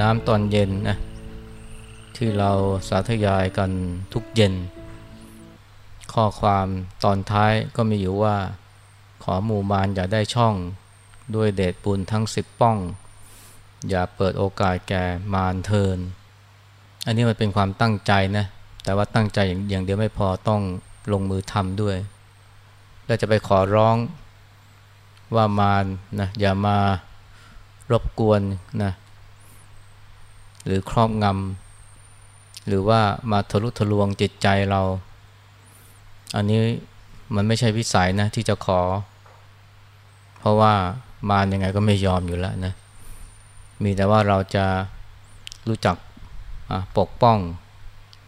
น้ำตอนเย็นนะที่เราสาธยายกันทุกเย็น ข้อความตอนท้ายก็มีอยู่ว่า ขอหมู่มารอย่าได้ช่องด้วยเดชบุญทั้งสิบป้อง อย่าเปิดโอกาสแก่มารเทิน อันนี้มันเป็นความตั้งใจนะ แต่ว่าตั้งใจอย่างเดียวไม่พอต้องลงมือทำด้วย แล้วจะไปขอร้องว่ามารนะอย่ามารบกวนนะ หรือครอบงำหรือว่ามาทะลุทะลวงจิตใจเรา อันนี้มันไม่ใช่วิสัยนะที่จะขอ เพราะว่ามารยังไงก็ไม่ยอมอยู่แล้วนะ มีแต่ว่าเราจะรู้จักปกป้อง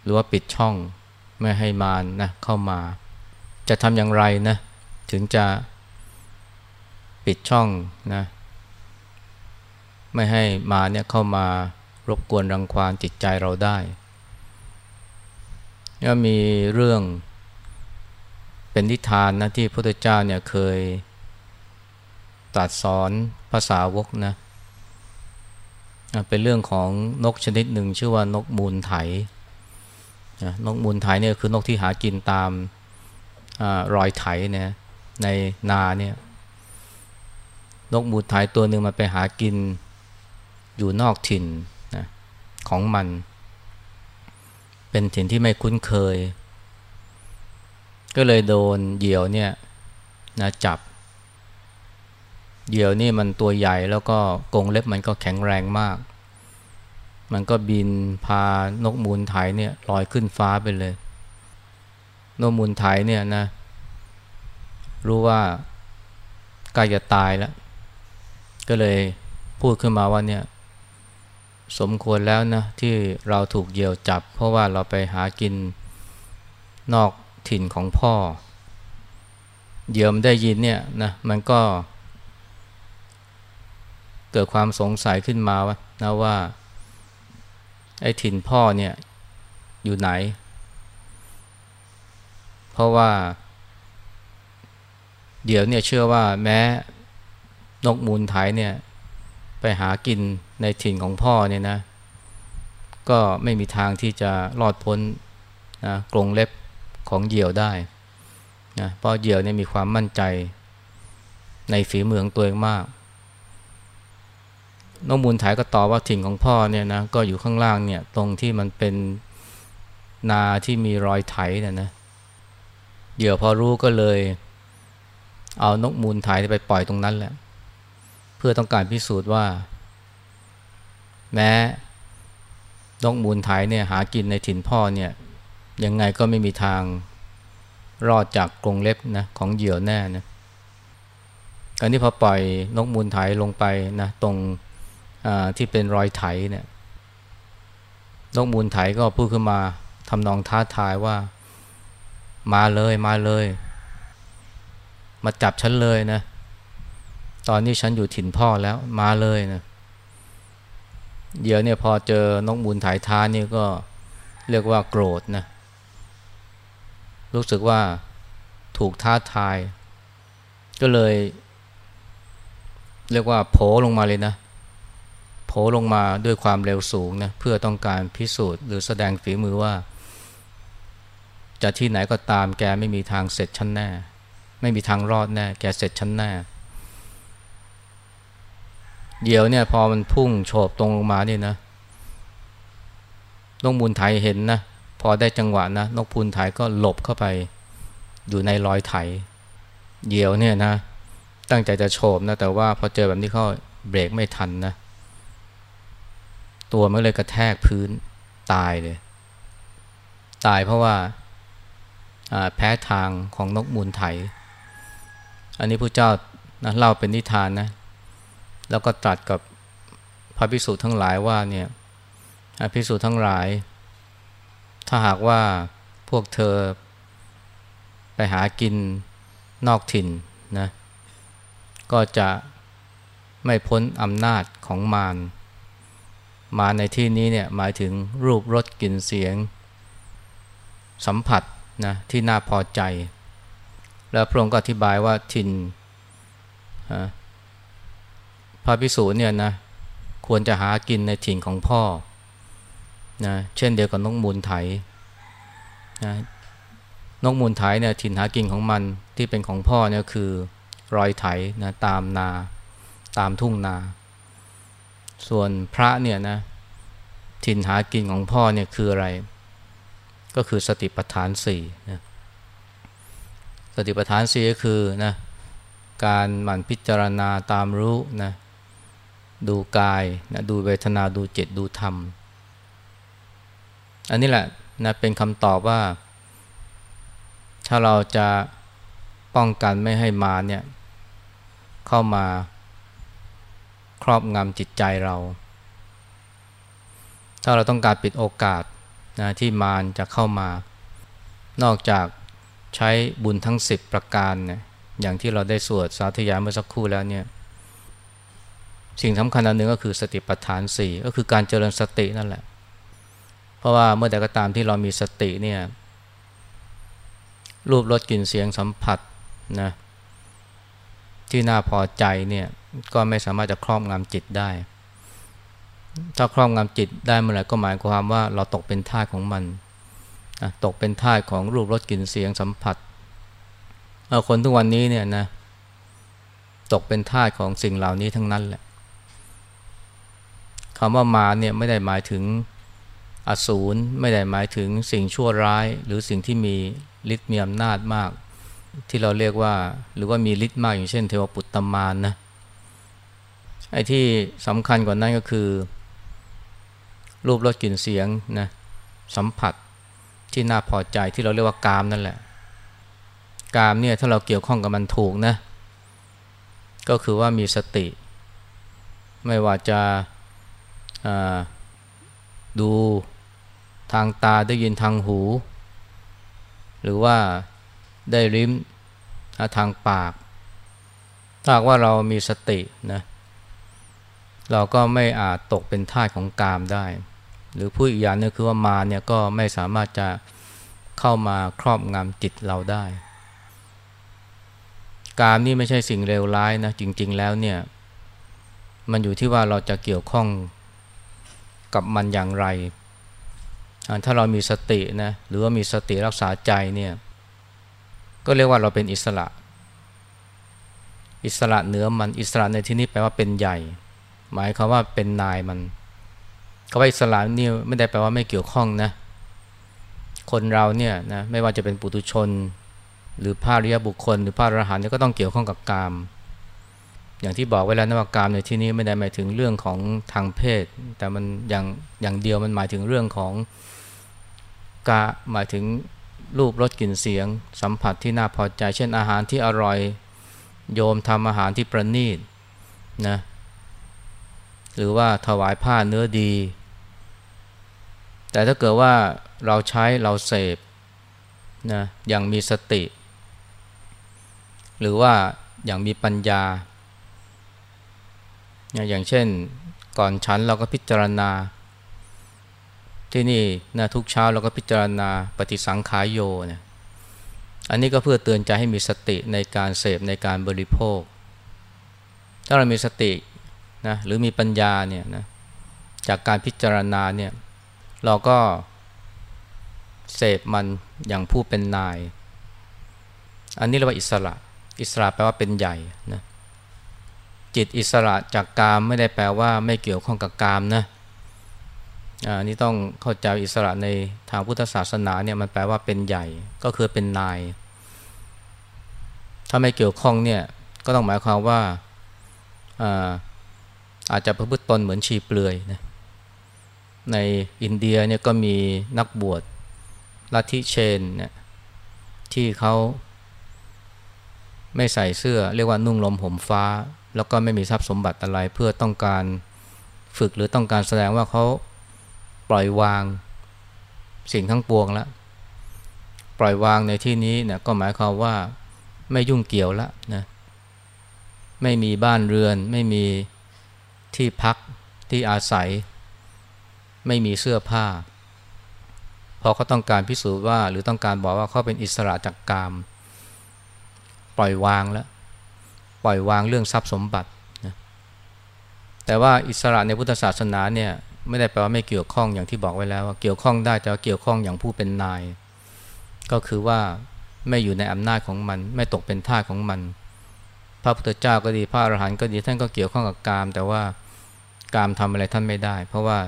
หรือว่าปิดช่องไม่ให้มารนะเข้ามา จะทำอย่างไรนะ ถึงจะปิดช่องนะ ไม่ให้มาเนี่ยเข้ามา รบกวนรังควานจิตใจเราได้ก็มีเรื่องเป็นนิทานนะที่พระพุทธเจ้าเนี่ยเคยตัดสอนภาษาวกนะเป็นเรื่องของนกชนิดหนึ่งชื่อว่านกมูลไถนกมูลไถเนี่ยคือนกที่หากินตามอรอยไถเนี่ยในนาเนี่ยนกมูลไถตัวหนึ่งมันไปหากินอยู่นอกถิ่น ของมัน เป็นถิ่นที่ไม่คุ้นเคย ก็เลยโดนเหยี่ยวเนี่ยนะจับ เหยี่ยวนี่มันตัวใหญ่แล้วก็กรงเล็บมันก็แข็งแรงมาก มันก็บินพานกมูลไถเนี่ยลอยขึ้นฟ้าไปเลย นกมูลไถเนี่ยนะ รู้ว่าใกล้จะตายแล้ว ก็เลยพูดขึ้นมาว่าเนี่ย สมควรแล้วนะที่เราถูกเหยี่ยวจับ เพราะว่าเราไปหากินนอกถิ่นของพ่อ เหยี่ยมได้ยินเนี่ยนะมันก็เกิดความสงสัยขึ้นมาว่านะว่าไอ้ถิ่นพ่อเนี่ยอยู่ไหน เพราะว่า เดี๋ยวเนี่ยเชื่อว่าแม้นกมูลไทยเนี่ยไปหากิน ในถิ่นของพ่อเนี่ยนะ ก็ไม่มีทางที่จะรอดพ้นนะกรงเล็บของเหยี่ยวได้นะเพราะเหยี่ยวเนี่ยมีความมั่นใจในฝีมือของตัวเองมากน้องมูลถ่ายก็ตอบว่าถิ่นของพ่อเนี่ยนะก็อยู่ข้างล่างเนี่ยตรงที่มันเป็นนาที่มีรอยไถเนี่ยนะเหยื่อพอรู้ก็เลย เอานกมูลไถไปปล่อยตรงนั้นแหละ เพื่อต้องการพิสูจน์ว่า แม้นกมูลไถเนี่ยหากินในถิ่นพ่อเนี่ยยังไงก็ไม่มีทางรอดจากกรงเล็บนะของเหยื่อแน่นะการที่พอปล่อยนกมูลไถลงไปนะตรงที่เป็นรอยไถเนี่ยนกมูลไถก็พูดขึ้นมาทำนองท้าทายว่า มาเลยมาเลย มาจับฉันเลยนะ ตอนนี้ฉันอยู่ถิ่นพ่อแล้วมาเลยนะ เดี๋ยวเนี่ยพอเจอนกมูลถ่ายท้านี่ก็เรียกว่าโกรธนะ รู้สึกว่าถูกท้าทาย ก็เลย เรียกว่าโผลงมาเลยนะโผลงมาด้วยความเร็วสูงนะเพื่อต้องการพิสูจน์หรือแสดงฝีมือว่า จะที่ไหนก็ตามแกไม่มีทางเสร็จชั้นแน่ ไม่มีทางรอดแน่ แกเสร็จชั้นแน่ เดี๋ยวเนี่ยพอมันพุ่งโฉบตรงลงมาเนี่ยนะนกมูลไทยเห็นนะ พอได้จังหวะนะนกพูนไทยก็หลบเข้าไป อยู่ในรอยไถเดี๋ยวเนี่ยนะ ตั้งใจจะโฉบนะ แต่ว่าพอเจอแบบนี้เขาเบรกไม่ทันนะ ตัวมันเลยกระแทกพื้นตายเลย ตายเพราะว่าแพ้ทางของนกมูลไถ อันนี้พระเจ้านะเล่าเป็นนิทานนะ แล้วก็ตรัสกับพระภิกษุทั้งหลายว่าเนี่ยพระภิกษุทั้งหลาย ถ้าหากว่าพวกเธอไปหากินนอกถิ่นนะก็จะไม่พ้นอำนาจของมารมาในที่นี้เนี่ยหมายถึงรูปรสกลิ่นเสียง สัมผัสนะที่น่าพอใจ แล้วพระองค์ก็อธิบายว่าถิ่นพ ระพิสูจน์เนี่ยนะควรจะหากินในถิ่นของพ่อนะเช่นเดียวกับนกมูลไถนะนกมูลไถเนี่ยถิ่นหากินของมันที่เป็นของพ่อเนี่ยคือรอยไถนะตามนาตามทุ่งนา ส่วนพระเนี่ยนะถิ่นหากินของพ่อเนี่ยคืออะไร ก็คือสติปัฏฐานสี่นะสติปัฏฐานสี่ก็คือนะการหมั่นพิจารณาตามรู้นะ ดูกายนะดูเวทนาดูจิตดูธรรม อันนี้แหละนะเป็นคำตอบว่า ถ้าเราจะป้องกันไม่ให้มาเนี่ยเข้ามาครอบงำจิตใจเรา ถ้าเราต้องการปิดโอกาสนะที่มารจะเข้ามา นอกจากใช้บุญทั้ง 10 ประการเนี่ยอย่างที่เราได้สวดสาธยายเมื่อสักครู่แล้วเนี่ย สิ่งสำคัญอันหนึ่งก็คือสติปัฏฐานสี่ก็คือการเจริญสตินั่นแหละ เพราะว่าเมื่อใดก็ตามที่เรามีสติเนี่ยรูปรสกลิ่นเสียงสัมผัสนะที่น่าพอใจเนี่ยก็ไม่สามารถจะครอบงำจิตได้ ถ้าครอบงำจิตได้เมื่อไหร่ก็หมายความว่าเราตกเป็นท่าของมันตกเป็นท่าของรูปรสกลิ่นเสียงสัมผัสคนทุกวันนี้เนี่ยนะตกเป็นท่าของสิ่งเหล่านี้ทั้งนั้นแหละ คำว่ามาเนี่ยไม่ได้หมายถึงอสูรไม่ได้หมายถึงสิ่งชั่วร้าย หรือสิ่งที่มีฤทธิ์มีอำนาจมาก ที่เราเรียกว่าหรือว่ามีฤทธิ์มากอย่างเช่น เทวปุตตมานนะไอ้ที่สำคัญกว่านั้นก็คือ รูปรสกลิ่นเสียงนะสัมผัสที่น่าพอใจที่เราเรียกว่ากามนั่นแหละ กามเนี่ยถ้าเราเกี่ยวข้องกับมันถูกนะ ก็คือว่ามีสติ ไม่ว่าจะ ดูทางตาได้ยินทางหู หรือว่าได้ลิ้มทางปาก ถ้าว่าเรามีสตินะเราก็ไม่อาจตกเป็นท่าของกามได้ หรือผู้อีกอย่างนึงคือว่ามาเนี่ยก็ไม่สามารถจะเข้ามาครอบงำจิตเราได้ กามนี่ไม่ใช่สิ่งเลวร้ายนะจริง ๆ แล้วเนี่ยมันอยู่ที่ว่าเราจะเกี่ยวข้อง กับมันอย่างไร ถ้าเรามีสตินะหรือว่ามีสติรักษาใจเนี่ยก็เรียกว่าเราเป็นอิสระ อิสระเหนือมันอิสระในที่นี้แปลว่าเป็นใหญ่ หมายความว่าเป็นนายมันคำว่าอิสระนี่ไม่ได้แปลว่าไม่เกี่ยวข้องนะคนเราเนี่ยนะไม่ว่าจะเป็นปุถุชน หรือภาริยบุคคล หรือพระอรหันต์ก็ต้องเกี่ยวข้องกับกาม อย่างที่บอกไว้แล้วนว่ากามในที่นี้ไม่ได้หมายถึงเรื่องของทางเพศ แต่มันอย่างอย่างเดียวมันหมายถึงเรื่องของกาหมายถึงรูปรสกลิ่นเสียง สัมผัสที่น่าพอใจ เช่นอาหารที่อร่อยโยมทำอาหารที่ประณีตนะหรือว่าถวายผ้าเนื้อดี แต่ถ้าเกิดว่าเราใช้เราเสพนะอย่างมีสติ หรือว่าอย่างมีปัญญา อย่างเช่นก่อนฉันเราก็พิจารณา ที่นี่นะทุกเช้าเราก็พิจารณาปฏิสังขายโยเนี่ยอันนี้ก็เพื่อเตือนใจให้มีสติในการเสพในการบริโภค ถ้าเรามีสตินะหรือมีปัญญาเนี่ยนะจากการพิจารณาเนี่ยเราก็เสพมันอย่างผู้เป็นนาย อันนี้เรียกว่าอิสระ อิสระแปลว่าเป็นใหญ่นะ จิตอิสระจากกามไม่ได้แปลว่าไม่เกี่ยวข้องกับกามนะอันนี้ต้องเข้าใจอิสระในทางพุทธศาสนาเนี่ยมันแปลว่าเป็นใหญ่ก็คือเป็นนาย ถ้าไม่เกี่ยวข้องเนี่ยก็ต้องหมายความว่าอาอาจจะประพฤติตนเหมือนชีเปลือยนะในอินเดียเนี่ยก็มีนักบวชลัทธิเชนเนี่ยที่เขาไม่ใส่เสื้อเรียกว่านุ่งลมห่มฟ้า แล้วก็ไม่มีทรัพย์สมบัติอะไรเพื่อต้องการฝึกหรือต้องการแสดงว่าเขาปล่อยวางสิ่งทั้งปวงแล้วปล่อยวางในที่นี้เนี่ยก็หมายความว่าไม่ยุ่งเกี่ยวล้วนะไม่มีบ้านเรือน ไม่มีที่พักที่อาศัย ไม่มีเสื้อผ้าพอเขาต้องการพิสูจน์ว่า หรือต้องการบอกว่าเขาเป็นอิสระจากกาม ปล่อยวางแล้ว ปล่อยวางเรื่องทรัพย์สมบัตินะแต่ว่าอิสระในพุทธศาสนาเนี่ยไม่ได้แปลว่าไม่เกี่ยวข้องอย่างที่บอกไว้แล้วว่าเกี่ยวข้องได้แต่เกี่ยวข้องอย่างผู้เป็นนาย ก็คือว่าไม่อยู่ในอำนาจของมัน ไม่ตกเป็นท่าของมัน พระพุทธเจ้าก็ดีพระอรหันต์ก็ดีท่านก็เกี่ยวข้องกับกาม แต่ว่ากามทำอะไรท่านไม่ได้ เพราะว่า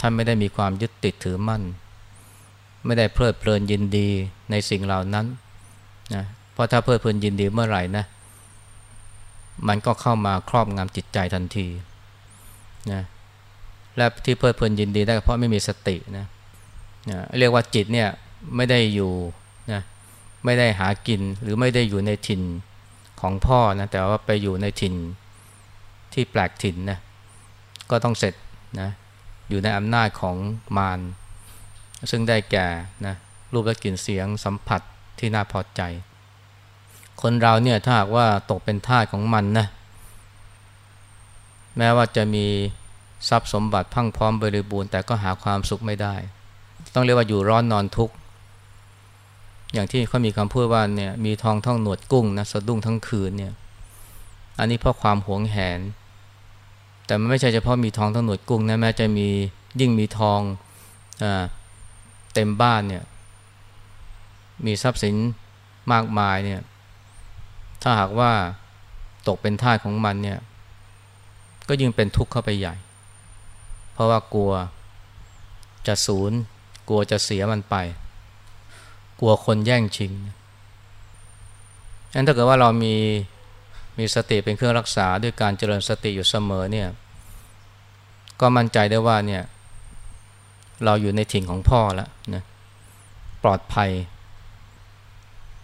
ท่านไม่ได้มีความยึดติดถือมั่น ไม่ได้เพลิดเพลินยินดีในสิ่งเหล่านั้นนะเพราะถ้าเพลิดเพลินยินดีเมื่อไหร่นะ มันก็เข้ามาครอบงำจิตใจทันทีนะและที่เพลิดเพลินยินดีได้เพราะไม่มีสตินะนะเรียกว่าจิตเนี่ยไม่ได้อยู่นะไม่ได้หากินหรือไม่ได้อยู่ในถิ่นของพ่อนะแต่ว่าไปอยู่ในถิ่นที่แปลกถิ่นนะก็ต้องเสร็จนะอยู่ในอำนาจของมารซึ่งได้แก่นะรูปและกลิ่นเสียงสัมผัสที่น่าพอใจ คนเราเนี่ยถ้าหากว่าตกเป็นทาสของมันนะแม้ว่าจะมีทรัพย์สมบัติพังพร้อมบริบูรณ์แต่ก็หาความสุขไม่ได้ ต้องเรียกว่าอยู่ร้อนนอนทุกข์อย่างที่เขามีคำพูดว่าเนี่ยมีทองท่องหนวดกุ้งนะสะดุ้งทั้งคืนเนี่ยอันนี้เพราะความหวงแหน แต่มันไม่ใช่เฉพาะมีทองท่องหนวดกุ้งนะแม้จะมียิ่งมีทองอ่าเต็มบ้านเนี่ยมีทรัพย์สินมากมายเนี่ย ถ้าหากว่าตกเป็นท่าของมันเนี่ยก็ยิ่งเป็นทุกข์เข้าไปใหญ่ เพราะว่ากลัวจะสูญกลัวจะเสียมันไป กลัวคนแย่งชิงงั้นถ้าเกิดว่าเรามีมีสติเป็นเครื่องรักษาด้วยการเจริญสติอยู่เสมอเนี่ยก็มั่นใจได้ว่าเนี่ยเราอยู่ในถิ่นของพ่อแล้วนะปลอดภัย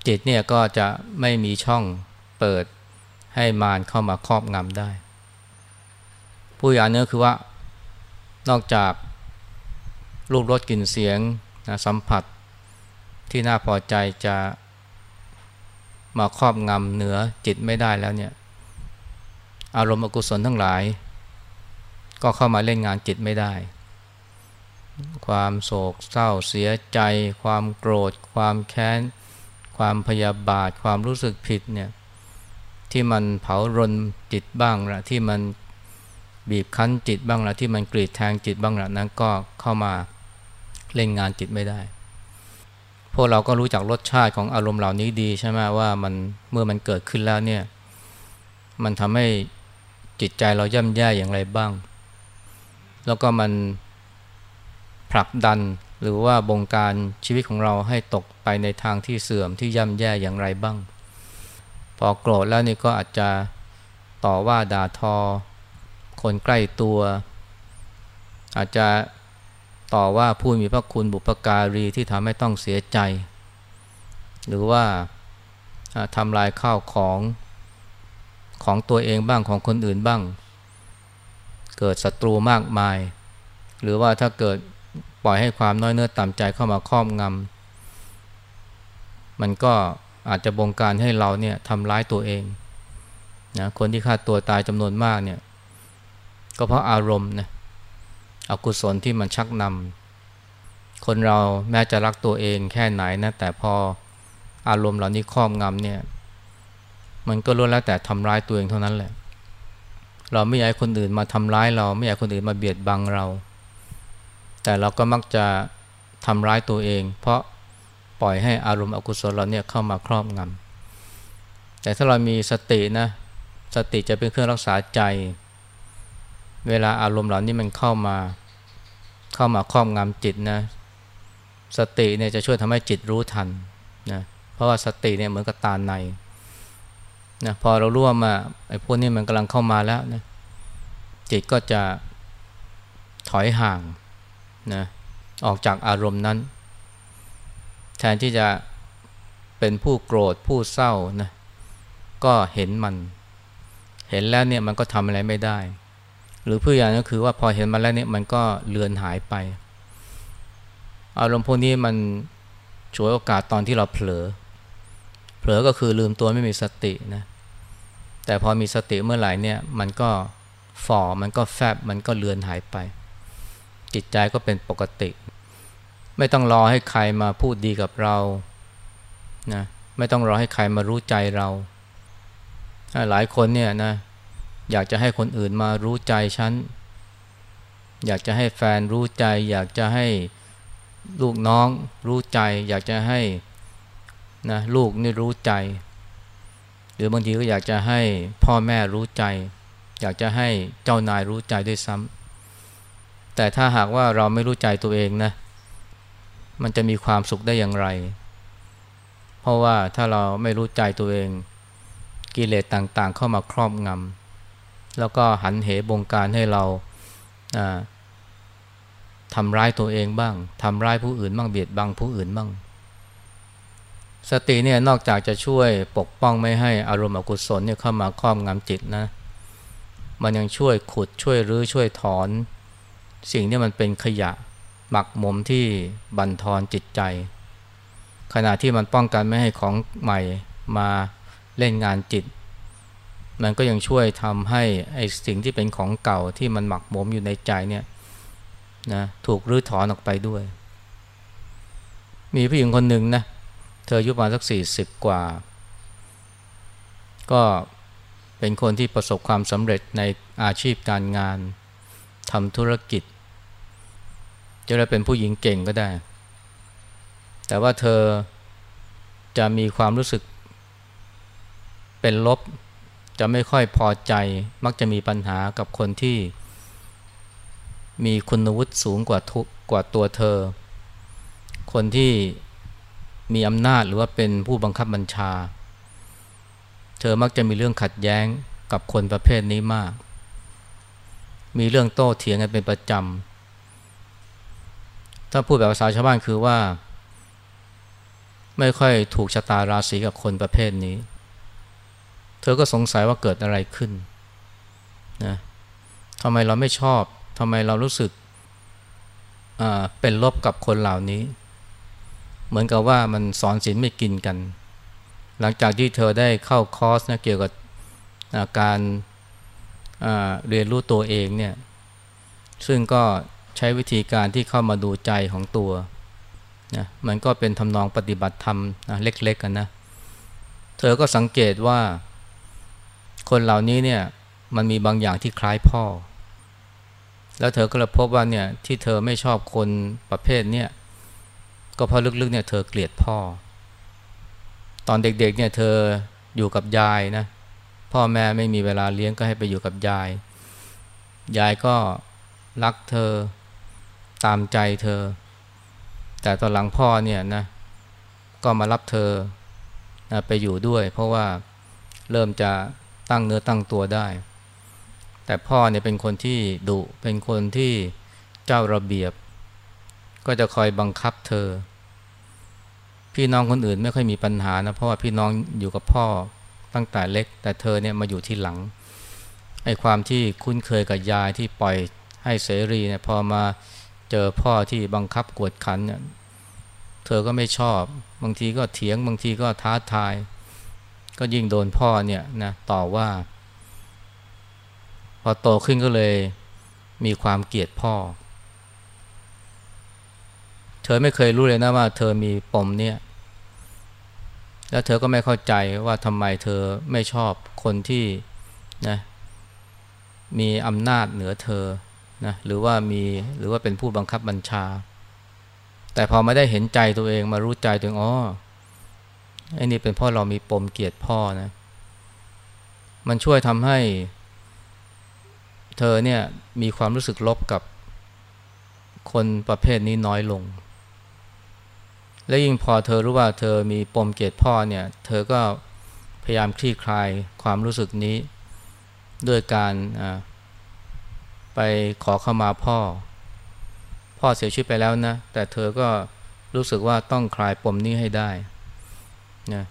จิตเนี่ยก็จะไม่มีช่องเปิดให้มารเข้ามาครอบงำได้ ผู้อย่างเนื้อคือว่านอกจากรูปรสกลิ่นเสียงนะสัมผัสที่น่าพอใจจะมาครอบงำเหนือจิตไม่ได้แล้วเนี่ย อารมณ์อกุศลทั้งหลาย ก็เข้ามาเล่นงานจิตไม่ได้ ความโศกเศร้าเสียใจ ความโกรธ ความแค้น ความพยาบาท ความรู้สึกผิดเนี่ยที่มันเผารนจิตบ้างละที่มันบีบคั้นจิตบ้างละที่มันกรีดแทงจิตบ้างละนั้นก็เข้ามาเล่นงานจิตไม่ได้ พวกเราก็รู้จักรสชาติของอารมณ์เหล่านี้ดีใช่ไหมว่ามันเมื่อมันเกิดขึ้นแล้วเนี่ยมันทำให้จิตใจเราย่ำแย่อย่างไรบ้าง แล้วก็มันผลักดัน หรือว่าบงการชีวิตของเราให้ตกไปในทางที่เสื่อมที่ย่ำแย่อย่างไรบ้าง พอโกรธแล้วนี่ก็อาจจะต่อว่าด่าทอ คนใกล้ตัว อาจจะต่อว่าผู้มีพระคุณบุปการีที่ทำให้ต้องเสียใจ หรือว่าทำลายข้าวของของตัวเองบ้างของคนอื่นบ้าง เกิดศัตรูมากมาย หรือว่าถ้าเกิด ปล่อยให้ความน้อยเนื้อต่ำใจเข้ามาครอบงำมันก็อาจจะบงการให้เราเนี่ยทำร้ายตัวเองนะคนที่ฆ่าตัวตายจำนวนมากเนี่ยก็เพราะอารมณ์นะอกุศลที่มันชักนำคนเราแม้จะรักตัวเองแค่ไหนนะแต่พออารมณ์เหล่านี้ครอบงำเนี่ยมันก็ล้วนแล้วแต่ทำร้ายตัวเองเท่านั้นแหละ เราไม่อยากคนอื่นมาทำร้ายเรา ไม่อยากคนอื่นมาเบียดบังเรา แต่เราก็มักจะทำร้ายตัวเอง เพราะปล่อยให้อารมณ์อกุศลเราเนี่ยเข้ามาครอบงำแต่ถ้าเรามีสตินะสติจะเป็นเครื่องรักษาใจ เวลาอารมณ์เหล่านี้มันเข้ามาเข้ามาครอบงำจิตนะสติเนี่ยจะช่วยทำให้จิตรู้ทันนะเพราะว่าสติเนี่ยเหมือนกับตาในนะพอเราร่วมมาไอ้พวกนี้มันกำลังเข้ามาแล้วนะจิตก็จะถอยห่าง นะออกจากอารมณ์นั้น แทนที่จะเป็นผู้โกรธผู้เศร้านะก็เห็นมัน เห็นแล้วเนี่ยมันก็ทำอะไรไม่ได้ หรือเพื่ออย่างก็คือว่าพอเห็นมาแล้วเนี่ยมันก็เลือนหายไป อารมณ์พวกนี้มันฉวยโอกาสตอนที่เราเผลอ เผลอก็คือลืมตัวไม่มีสตินะแต่พอมีสติเมื่อไหร่เนี่ยมันก็ฝ่อมันก็แฟบมันก็เลือนหายไป จิตใจก็เป็นปกติ ไม่ต้องรอให้ใครมาพูดดีกับเรานะไม่ต้องรอให้ใครมารู้ใจเรา หลายคนเนี่ยนะอยากจะให้คนอื่นมารู้ใจฉัน อยากจะให้แฟนรู้ใจ อยากจะให้ลูกน้องรู้ใจ อยากจะให้นะลูกนี่รู้ใจ หรือบางทีก็อยากจะให้พ่อแม่รู้ใจ อยากจะให้เจ้านายรู้ใจด้วยซ้ำ แต่ถ้าหากว่าเราไม่รู้ใจตัวเองนะ มันจะมีความสุขได้อย่างไร เพราะว่าถ้าเราไม่รู้ใจตัวเอง กิเลสต่างๆ เข้ามาครอบงำแล้วก็หันเหบงการให้เราทำร้ายตัวเองบ้างทำร้ายผู้อื่นบ้างเบียดบังผู้อื่นบ้าง สติเนี่ยนอกจากจะช่วยปกป้องไม่ให้อารมณ์อกุศลเนี่ยเข้ามาครอบงำจิตนะ มันยังช่วยขุดช่วยรื้อช่วยถอน สิ่งที่มันเป็นขยะหมักหมมที่บั่นทอนจิตใจ ขณะที่มันป้องกันไม่ให้ของใหม่มาเล่นงานจิต มันก็ยังช่วยทำให้ไอ้สิ่งที่เป็นของเก่าที่มันหมักหมมอยู่ในใจเนี่ยนะถูกรื้อถอนออกไปด้วย มีผู้หญิงคนหนึ่งนะเธออายุประมาณสักสี่สิบกว่า ก็เป็นคนที่ประสบความสำเร็จในอาชีพการงานทำธุรกิจ จะได้เป็นผู้หญิงเก่งก็ได้ แต่ว่าเธอจะมีความรู้สึกเป็นลบ จะไม่ค่อยพอใจ มักจะมีปัญหากับคนที่ มีคุณวุฒิสูงกว่าทุกว่าตัวเธอ คนที่มีอำนาจหรือว่าเป็นผู้บังคับบัญชา เธอมักจะมีเรื่องขัดแย้งกับคนประเภทนี้มาก มีเรื่องโต้เถียงกันเป็นประจำ ถ้าพูดแบบภาษาชาวบ้านคือว่า ไม่ค่อยถูกชะตาราศีกับคนประเภทนี้ เธอก็สงสัยว่าเกิดอะไรขึ้นนะทำไมเราไม่ชอบทำไมเรารู้สึกเป็นลบกับคนเหล่านี้ เหมือนกับว่ามันสอนศีลไม่กินกัน หลังจากที่เธอได้เข้าคอร์สนะเกี่ยวกับการเรียนรู้ตัวเองเนี่ย ซึ่งก็ ใช้วิธีการที่เข้ามาดูใจของตัวนะมันก็เป็นทำนองปฏิบัติธรรมนะเล็กๆกันนะ เธอก็สังเกตว่า คนเหล่านี้เนี่ยมันมีบางอย่างที่คล้ายพ่อ แล้วเธอก็เลยพบว่าเนี่ยที่เธอไม่ชอบคนประเภทเนี่ยก็เพราะลึกๆเนี่ยเธอเกลียดพ่อ ตอนเด็กๆเนี่ยเธออยู่กับยายนะพ่อแม่ไม่มีเวลาเลี้ยงก็ให้ไปอยู่กับยาย ยายก็รักเธอ ตามใจเธอ แต่ตอนหลังพ่อเนี่ยนะก็มารับเธอไปอยู่ด้วย เพราะว่าเริ่มจะตั้งเนื้อตั้งตัวได้ แต่พ่อเนี่ยเป็นคนที่ดุเป็นคนที่เจ้าระเบียบ ก็จะคอยบังคับเธอ พี่น้องคนอื่นไม่ค่อยมีปัญหานะเพราะว่าพี่น้องอยู่กับพ่อตั้งแต่เล็ก แต่เธอเนี่ยมาอยู่ที่หลังไอ้ความที่คุ้นเคยกับยายที่ปล่อยให้เสรีเนี่ยพอมา เจอพ่อที่บังคับกวดขันเนี่ยเธอก็ไม่ชอบ บางทีก็เถียงบางทีก็ท้าทาย ก็ยิ่งโดนพ่อเนี่ยนะต่อว่า พอโตขึ้นก็เลยมีความเกลียดพ่อ เธอไม่เคยรู้เลยนะว่า เธอมีปมเนี่ย แล้วเธอก็ไม่เข้าใจว่าทำไมเธอไม่ชอบคนที่นะมีอำนาจเหนือเธอ นะหรือว่ามีหรือว่าเป็นผู้บังคับบัญชา แต่พอมาได้เห็นใจตัวเองมารู้ใจตัวเองอ๋อไอ้นี่เป็นพราะเรามีปมเกลียดพ่อนะ มันช่วยทำให้ เธอเนี่ยมีความรู้สึกลบกับคนประเภทนี้น้อยลง และยิ่งพอเธอรู้ว่าเธอมีปมเกลียดพ่อเนี่ย เธอก็พยายามคลี่คลายความรู้สึกนี้ ด้วยการ ไปขอเข้ามาพ่อ พ่อเสียชีวิตไปแล้วนะ แต่เธอก็รู้สึกว่าต้องคลายปมนี้ให้ได้นะ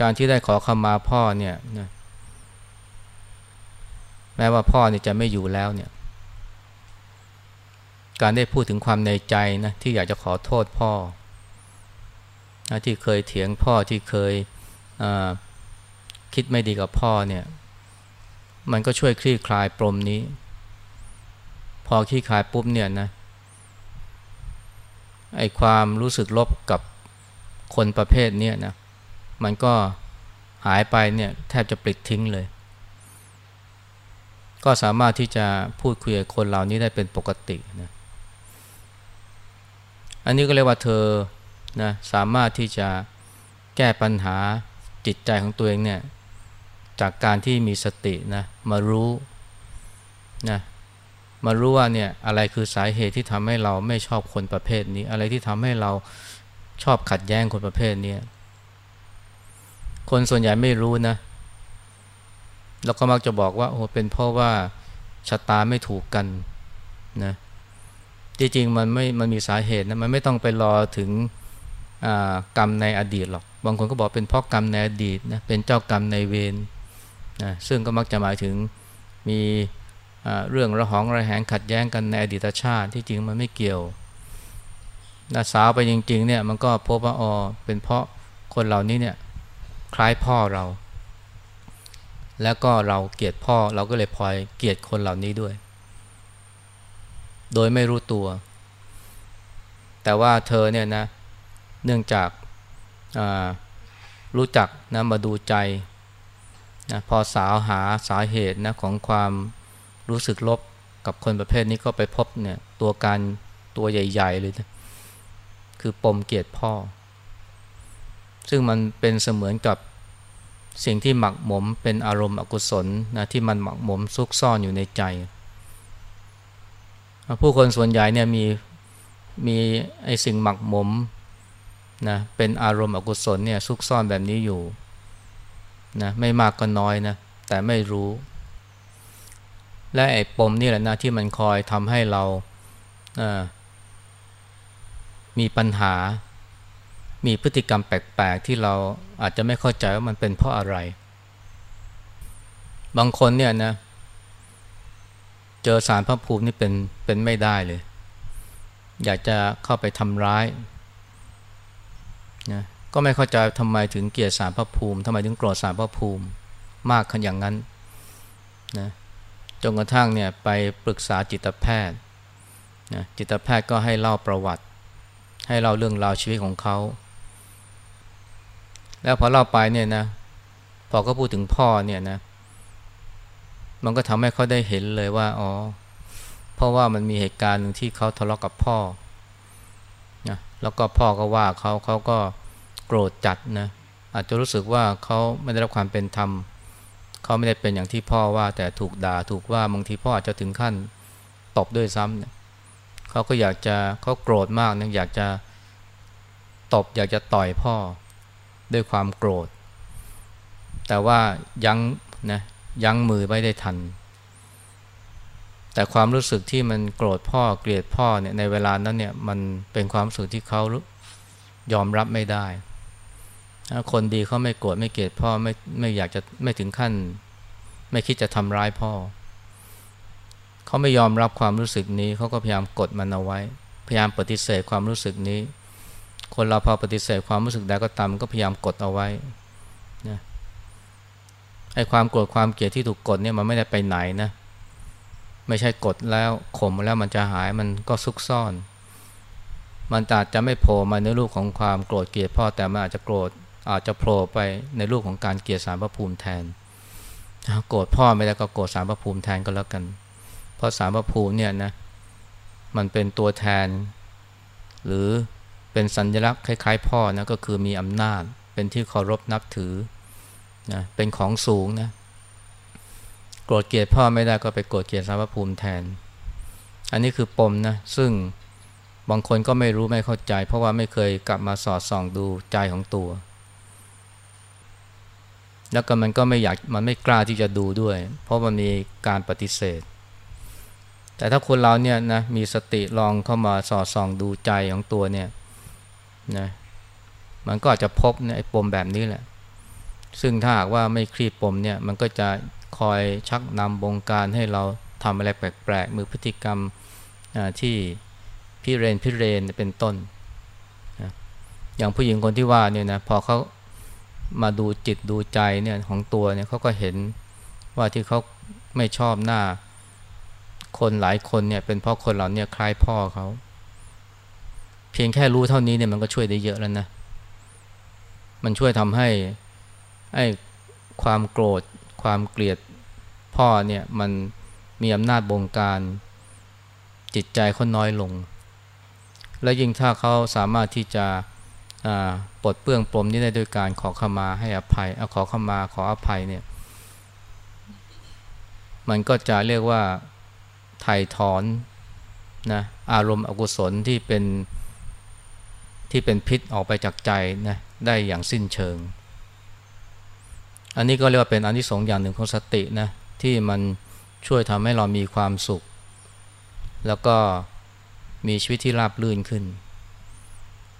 การที่ได้ขอเข้ามาพ่อเนี่ยนะแม้ว่าพ่อเนี่ยจะไม่อยู่แล้วเนี่ย การได้พูดถึงความในใจนะที่อยากจะขอโทษพ่อนะที่เคยเถียงพ่อที่เคยคิดไม่ดีกับพ่อเนี่ย มันก็ช่วยคลี่คลายปรมนี้ พอคลี่คลายปุ๊บเนี่ยนะไอความรู้สึกลบกับคนประเภทนี้นะมันก็หายไปเนี่ยแทบจะปลิดทิ้งเลย ก็สามารถที่จะพูดคุยกับคนเหล่านี้ได้เป็นปกตินะอันนี้ก็เรียกว่าเธอนะสามารถที่จะแก้ปัญหาจิตใจของตัวเองเนี่ย จากการที่มีสตินะมารู้นะมารู้ว่าเนี่ยอะไรคือสาเหตุที่ทำให้เราไม่ชอบคนประเภทนี้ อะไรที่ทำให้เราชอบขัดแย้งคนประเภทนี้คนส่วนใหญ่ไม่รู้นะ แล้วก็มักจะบอกว่าโอ้เป็นเพราะว่าชะตาไม่ถูกกันนะจริงๆมันไม่มันมีสาเหตุนะมันไม่ต้องไปรอถึงกรรมในอดีตหรอก บางคนก็บอกเป็นเพราะกรรมในอดีตนะเป็นเจ้ากรรมในเวร นะซึ่งก็มักจะหมายถึงมีเรื่องระหองระแหงขัดแย้งกันในอดีตชาติที่จริงมันไม่เกี่ยวนะสาวไปจริงๆเนี่ยมันก็พบว่าอ๋อเป็นเพราะคนเหล่านี้เนี่ยคล้ายพ่อเรา แล้วก็เราเกลียดพ่อเราก็เลยพลอยเกลียดคนเหล่านี้ด้วย โดยไม่รู้ตัว แต่ว่าเธอเนี่ยนะเนื่องจากรู้จักนะมาดูใจ นะพอสาวหาสาเหตุนะของความรู้สึกลบกับคนประเภทนี้ก็ไปพบเนี่ยตัวการตัวใหญ่ ๆ เลยนะคือปมเกียดพ่อ ซึ่งมันเป็นเสมือนกับสิ่งที่หมักหมมเป็นอารมณ์อกุศลนะที่มันหมักหมมซุกซ่อนอยู่ในใจ ผู้คนส่วนใหญ่เนี่ยมีมีไอสิ่งหมักหมมนะเป็นอารมณ์อกุศลเนี่ยซุกซ่อนแบบนี้อยู่ นะไม่มากก็น้อยนะแต่ไม่รู้ และไอ้ปมนี่แหละนะที่มันคอยทำให้เรามีปัญหา มีพฤติกรรมแปลกๆที่เราอาจจะไม่เข้าใจว่ามันเป็นเพราะอะไร บางคนเนี่ยนะ เจอสารพระภูมินี่เป็นเป็นไม่ได้เลย อยากจะเข้าไปทำร้ายนะ ก็ไม่เข้าใจทำไมถึงเกลียดสารพระภูมิทำไมถึงโกรธสารพระภูมิ มากขนาดอย่างนั้นนะจนกระทั่งเนี่ยไปปรึกษาจิตแพทย์นะจิตแพทย์ก็ให้เล่าประวัติ ให้เล่าเรื่องราวชีวิตของเขา แล้วพอเล่าไปเนี่ยนะพอก็พูดถึงพ่อเนี่ยนะมันก็ทำให้เขาได้เห็นเลยว่าอ๋อเพราะว่ามันมีเหตุการณ์หนึ่งที่เขาทะเลาะกับพ่อนะแล้วก็พ่อก็ว่าเขาเขาก็ โกรธจัดนะอาจจะรู้สึกว่าเขาไม่ได้รับความเป็นธรรมเขาไม่ได้เป็นอย่างที่พ่อว่าแต่ถูกด่าถูกว่าบางทีพ่ออาจจะถึงขั้นตบด้วยซ้ำเนี่ยเขาก็อยากจะเขาโกรธมากนะอยากจะตบอยากจะต่อยพ่อด้วยความโกรธ แต่ว่ายั้งนะยั้งมือไม่ได้ทัน แต่ความรู้สึกที่มันโกรธพ่อเกลียดพ่อเนี่ยในเวลานั้นเนี่ยมันเป็นความรู้สึกที่เขายอมรับไม่ได้ คนดีเขาไม่โกรธไม่เกลียดพ่อไม่ไม่อยากจะไม่ถึงขั้น ไม่คิดจะทำร้ายพ่อ เขาไม่ยอมรับความรู้สึกนี้เขาก็พยายามกดมันเอาไว้ พยายามปฏิเสธความรู้สึกนี้ คนเราพอปฏิเสธความรู้สึกใดก็ตามก็พยายามกดเอาไว้นะไอ้ความโกรธความเกลียดที่ถูกกดเนี่ยมันไม่ได้ไปไหนนะไม่ใช่กดแล้วข่มแล้วมันจะหายมันก็ซุกซ่อน มันอาจจะไม่โผล่มาในรูปของความโกรธเกลียดพ่อแต่มันอาจจะโกรธ อาจจะโผล่ไปในรูปของการเกลียดสารพระภูมิแทน โกรธพ่อไม่ได้ก็โกรธสารพระภูมิแทนก็แล้วกัน เพราะสารพระภูมิเนี่ยนะมันเป็นตัวแทน หรือเป็นสัญลักษณ์คล้าย ๆ พ่อนะก็คือมีอำนาจเป็นที่เคารพนับถือนะเป็นของสูงนะโกรธเกลียดพ่อไม่ได้ก็ไปโกรธเกลียดสารพระภูมิแทน อันนี้คือปมนะซึ่งบางคนก็ไม่รู้ไม่เข้าใจ เพราะว่าไม่เคยกลับมาสอดส่องดูใจของตัว แล้วก็มันก็ไม่อยากมันไม่กล้าที่จะดูด้วย เพราะมันมีการปฏิเสธ แต่ถ้าคนเราเนี่ยนะมีสติลองเข้ามาสอดส่องดูใจของตัวเนี่ยนะมันก็อาจจะพบในไอ้ปมแบบนี้แหละ ซึ่งถ้าหากว่าไม่คลี่ปมเนี่ยมันก็จะคอยชักนำบงการให้เราทำอะไรแปลกๆมือพฤติกรรมที่พิเรนพิเรนเป็นต้นนะอย่างผู้หญิงคนที่ว่าเนี่ยนะพอเขา มาดูจิตดูใจเนี่ยของตัวเนี่ยเขาก็เห็นว่าที่เขาไม่ชอบหน้า คนหลายคนเนี่ยเป็นเพราะคนเหล่านี้คล้ายพ่อเขา เพียงแค่รู้เท่านี้เนี่ยมันก็ช่วยได้เยอะแล้วนะ มันช่วยทำให้ไอ้ความโกรธ ความเกลียดพ่อเนี่ยมันมีอำนาจบงการจิตใจเขาน้อยลง และยิ่งถ้าเขาสามารถที่จะ ปลดเปลื้องปลมนี้ได้ด้วยการขอขมาให้อภัยอขอขมาขออภัยเนี่ยมันก็จะเรียกว่าไถ่ถอนนะอารมณ์อกุศลที่เป็นที่เป็นพิษออกไปจากใจนะได้อย่างสิ้นเชิง อันนี้ก็เรียกว่าเป็นอนนิสงส์อย่างหนึ่งของสตินะที่มันช่วยทำให้เรามีความสุข แล้วก็มีชีวิตที่ราบรื่นขึ้น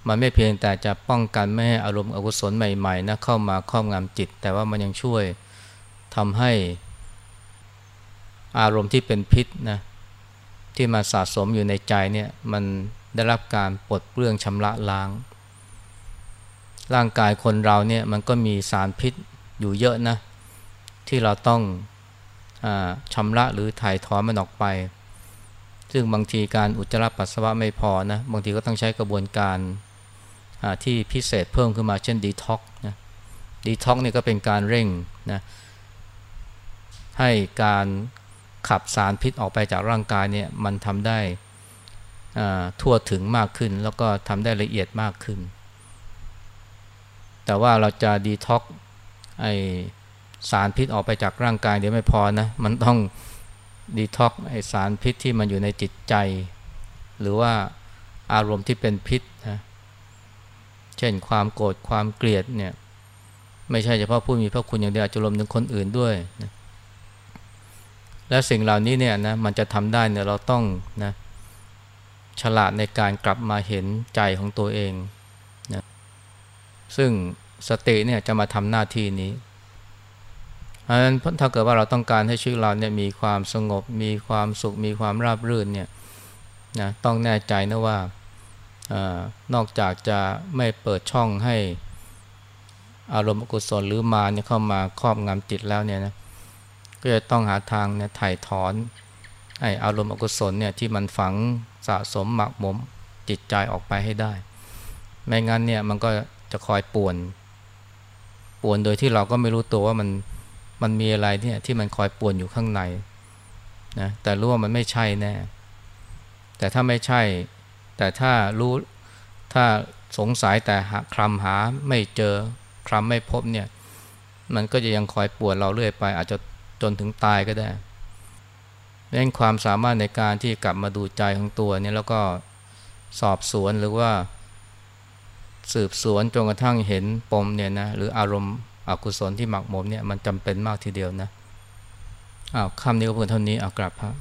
มันไม่เพียงแต่จะป้องกันไม่ให้อารมณ์อกุศลใหม่ๆนะเข้ามาครอบงำจิต แต่ว่ามันยังช่วยทำให้อารมณ์ที่เป็นพิษนะที่มาสะสมอยู่ในใจเนี่ยมันได้รับการปลดเปลื้องชำระล้าง ร่างกายคนเราเนี่ยมันก็มีสารพิษอยู่เยอะนะที่เราต้องอชำระหรือถ่ายถอนมันออกไป ซึ่งบางทีการอุจจาระปัสสาวะไม่พอนะบางทีก็ต้องใช้กระบวนการ ที่พิเศษเพิ่มขึ้นมาเช่นดีท็อกนะดีท็อกนี่ก็เป็นการเร่งนะให้การขับสารพิษออกไปจากร่างกายเนี่ยมันทำได้ทั่วถึงมากขึ้น แล้วก็ทำได้ละเอียดมากขึ้น แต่ว่าเราจะดีท็อกไอสารพิษออกไปจากร่างกายเดี๋ยวไม่พอนะ มันต้องดีท็อกไอสารพิษที่มันอยู่ในจิตใจ หรือว่าอารมณ์ที่เป็นพิษนะ เช่นความโกรธความเกลียดเนี่ยไม่ใช่เฉพาะผู้มีพระคุณอย่างเดียวอาจจะรวมถึงคนอื่นด้วยนะและสิ่งเหล่านี้เนี่ยนะมันจะทำได้เนี่ยเราต้องนะฉลาดในการกลับมาเห็นใจของตัวเองนะซึ่งสติเนี่ยจะมาทำหน้าที่นี้เพราะฉะนั้นถ้าเกิดว่าเราต้องการให้ชีวิตเราเนี่ยมีความสงบ มีความสุขมีความราบรื่นเนี่ยนะต้องแน่ใจนะว่า อนอกจากจะไม่เปิดช่องให้อารมณ์อกุศลหรือมาเนี่ยเข้ามาครอบงำจิตแล้วเนี่ยนะก็จะต้องหาทางเนี่ยถ่ายถอนไออารมณ์อกุศลเนี่ยที่มันฝังสะสมหมักหมมจิตใจออกไปให้ได้ ไม่งั้นเนี่ยมันก็จะคอยป่วน ป่วนโดยที่เราก็ไม่รู้ตัวว่ามันมันมีอะไรเนี่ยที่มันคอยป่วนอยู่ข้างในนะแต่รู้ว่ามันไม่ใช่แน่แต่ถ้าไม่ใช่ แต่ถ้ารู้ถ้าสงสัยแต่หาคลำหาไม่เจอคลำไม่พบเนี่ย มันก็จะยังคอยปวนเราเรื่อยไป อาจจะจนถึงตายก็ได้เรื่องความสามารถในการที่กลับมาดูใจของตัวเนี่ยแล้วก็สอบสวนหรือว่า สืบสวนจนกระทั่งเห็นปมเนี่ยนะหรืออารมณ์อกุศลที่หมักหมมเนี่ยมันจำเป็นมากทีเดียวนะอ้าวคำนี้ก็เพียงเท่านี้เอากลับพระ